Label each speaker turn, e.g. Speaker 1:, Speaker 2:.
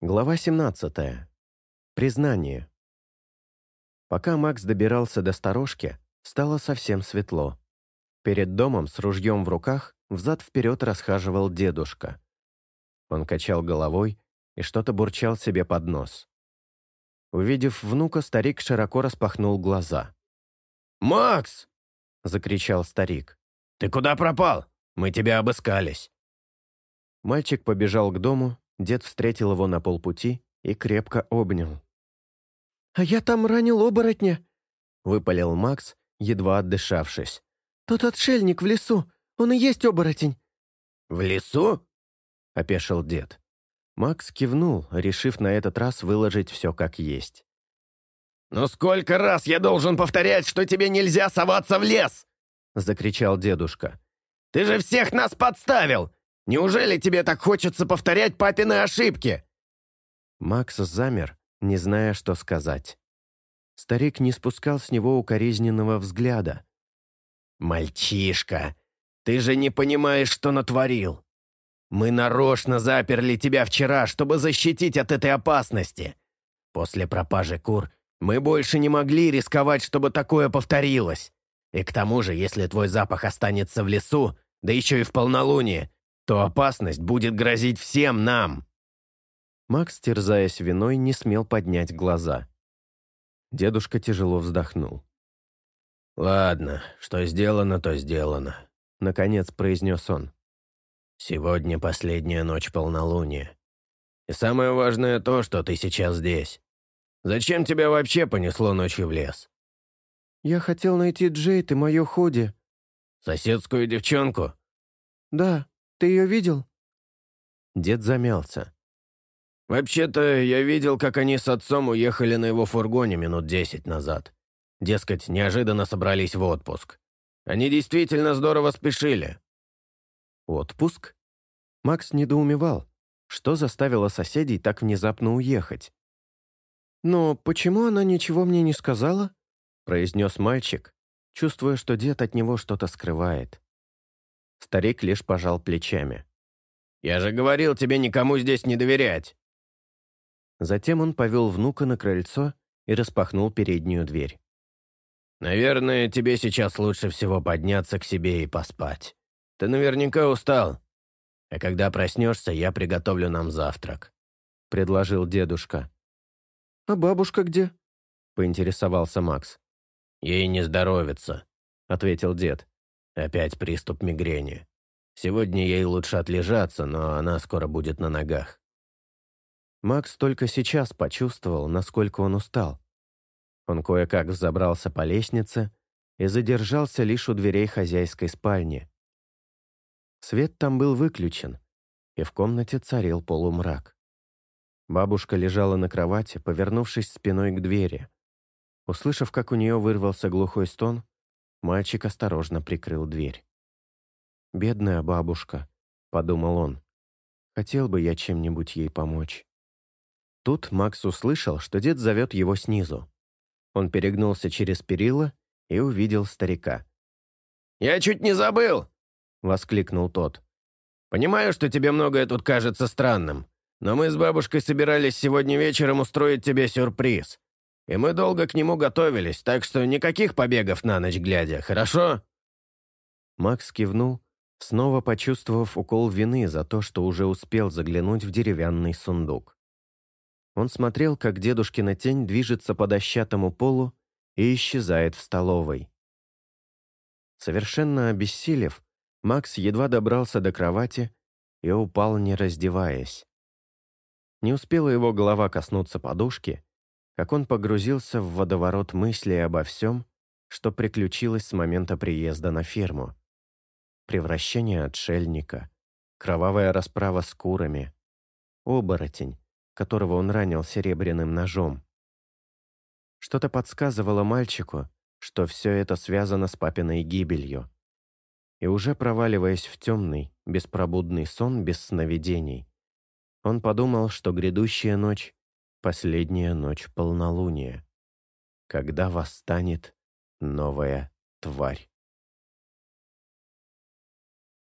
Speaker 1: Глава 17. Признание. Пока Макс добирался до сторожки, стало совсем светло. Перед домом с ружьем в руках взад-вперед расхаживал дедушка. Он качал головой и что-то бурчал себе под нос. Увидев внука, старик широко распахнул глаза.
Speaker 2: «Макс!»
Speaker 1: — закричал старик.
Speaker 2: «Ты куда пропал? Мы тебя обыскались».
Speaker 1: Мальчик побежал к дому, дед встретил его на полпути и крепко обнял.
Speaker 3: «А я там ранил оборотня», —
Speaker 1: выпалил Макс, едва отдышавшись.
Speaker 3: «Тот отшельник в лесу, он и есть оборотень».
Speaker 2: «В лесу?»
Speaker 1: — опешил дед. Макс кивнул, решив на этот раз выложить все как есть.
Speaker 2: «Ну сколько раз я должен повторять, что тебе нельзя соваться в лес?» — закричал дедушка. «Ты же всех нас подставил! Неужели тебе так хочется повторять папины ошибки?»
Speaker 1: Макс замер, не зная, что сказать. Старик не спускал с него укоризненного взгляда.
Speaker 2: «Мальчишка, ты же не понимаешь, что натворил. Мы нарочно заперли тебя вчера, чтобы защитить от этой опасности. После пропажи кур мы больше не могли рисковать, чтобы такое повторилось. И к тому же, если твой запах останется в лесу, да еще и в полнолуние, то опасность будет грозить всем нам».
Speaker 1: Макс, терзаясь виной, не смел поднять глаза. Дедушка тяжело вздохнул.
Speaker 2: «Ладно, что сделано, то сделано», — наконец произнес он. «Сегодня последняя ночь полнолуния. И самое важное то, что ты сейчас здесь. Зачем тебя вообще понесло ночью в лес?»
Speaker 3: «Я хотел найти Джейд и мое ходи».
Speaker 2: «Соседскую девчонку?»
Speaker 3: «Да, ты ее видел?»
Speaker 1: Дед замялся.
Speaker 2: «Вообще-то я видел, как они с отцом уехали на его фургоне минут десять назад. Дескать, неожиданно собрались в отпуск. Они действительно здорово спешили».
Speaker 1: «Отпуск?» Макс недоумевал. Что заставило соседей так внезапно уехать?
Speaker 3: «Но почему она ничего мне не сказала?»
Speaker 1: произнес мальчик, чувствуя, что дед от него что-то скрывает. Старик лишь пожал плечами.
Speaker 2: «Я же говорил тебе никому здесь не доверять!»
Speaker 1: Затем он повел внука на крыльцо и распахнул переднюю дверь.
Speaker 2: «Наверное, тебе сейчас лучше всего подняться к себе и поспать. Ты наверняка устал. А когда проснешься, я приготовлю нам завтрак», — предложил дедушка.
Speaker 3: «А бабушка где?»
Speaker 1: — поинтересовался Макс.
Speaker 2: «Ей не здоровится», — ответил дед. «Опять приступ мигрени. Сегодня ей лучше отлежаться, но она скоро будет на ногах».
Speaker 1: Макс только сейчас почувствовал, насколько он устал. Он кое-как взобрался по лестнице и задержался лишь у дверей хозяйской спальни. Свет там был выключен, и в комнате царил полумрак. Бабушка лежала на кровати, повернувшись спиной к двери. Услышав, как у нее вырвался глухой стон, мальчик осторожно прикрыл дверь. «Бедная бабушка», — подумал он. «Хотел бы я чем-нибудь ей помочь». Тут Макс услышал, что дед зовет его снизу. Он перегнулся через перила и увидел старика.
Speaker 2: «Я чуть не забыл!» — воскликнул тот. «Понимаю, что тебе многое тут кажется странным, но мы с бабушкой собирались сегодня вечером устроить тебе сюрприз. И мы долго к нему готовились, так что никаких побегов на ночь глядя, хорошо?»
Speaker 1: Макс кивнул, снова почувствовав укол вины за то, что уже успел заглянуть в деревянный сундук. Он смотрел, как дедушкина тень движется по дощатому полу и исчезает в столовой. Совершенно обессилев, Макс едва добрался до кровати и упал, не раздеваясь. Не успела его голова коснуться подушки, как он погрузился в водоворот мыслей обо всем, что приключилось с момента приезда на ферму. Превращение отшельника, кровавая расправа с курами, оборотень, которого он ранил серебряным ножом. Что-то подсказывало мальчику, что все это связано с папиной гибелью. И уже проваливаясь в темный, беспробудный сон без сновидений, он подумал, что грядущая ночь — последняя ночь полнолуния, когда восстанет новая тварь.